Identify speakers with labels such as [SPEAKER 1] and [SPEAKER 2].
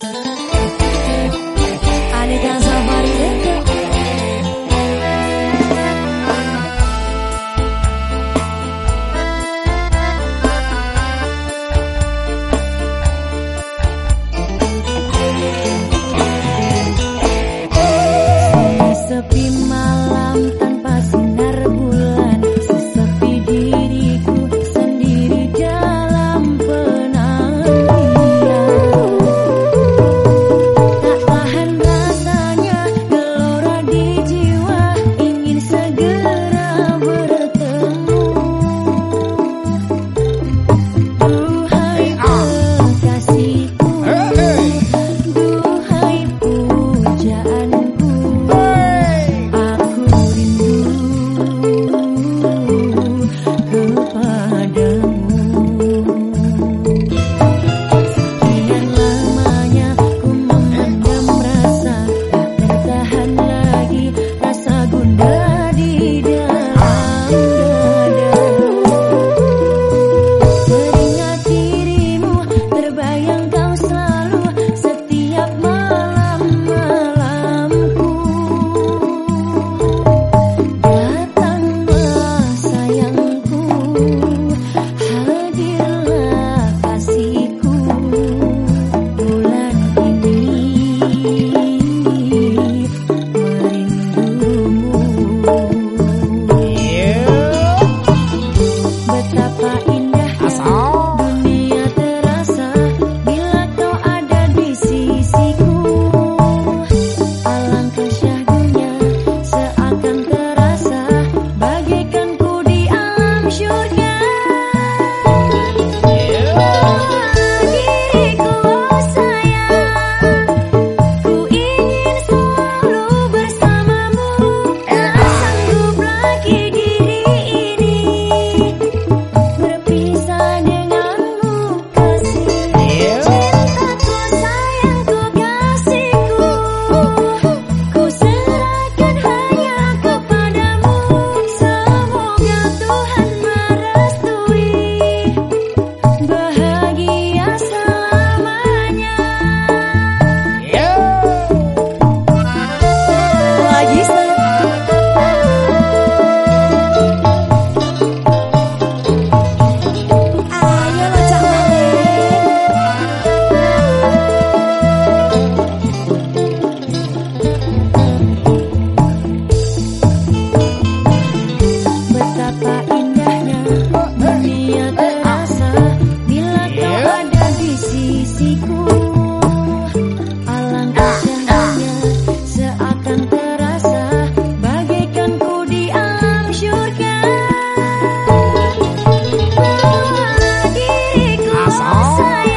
[SPEAKER 1] Bye. berat Bye.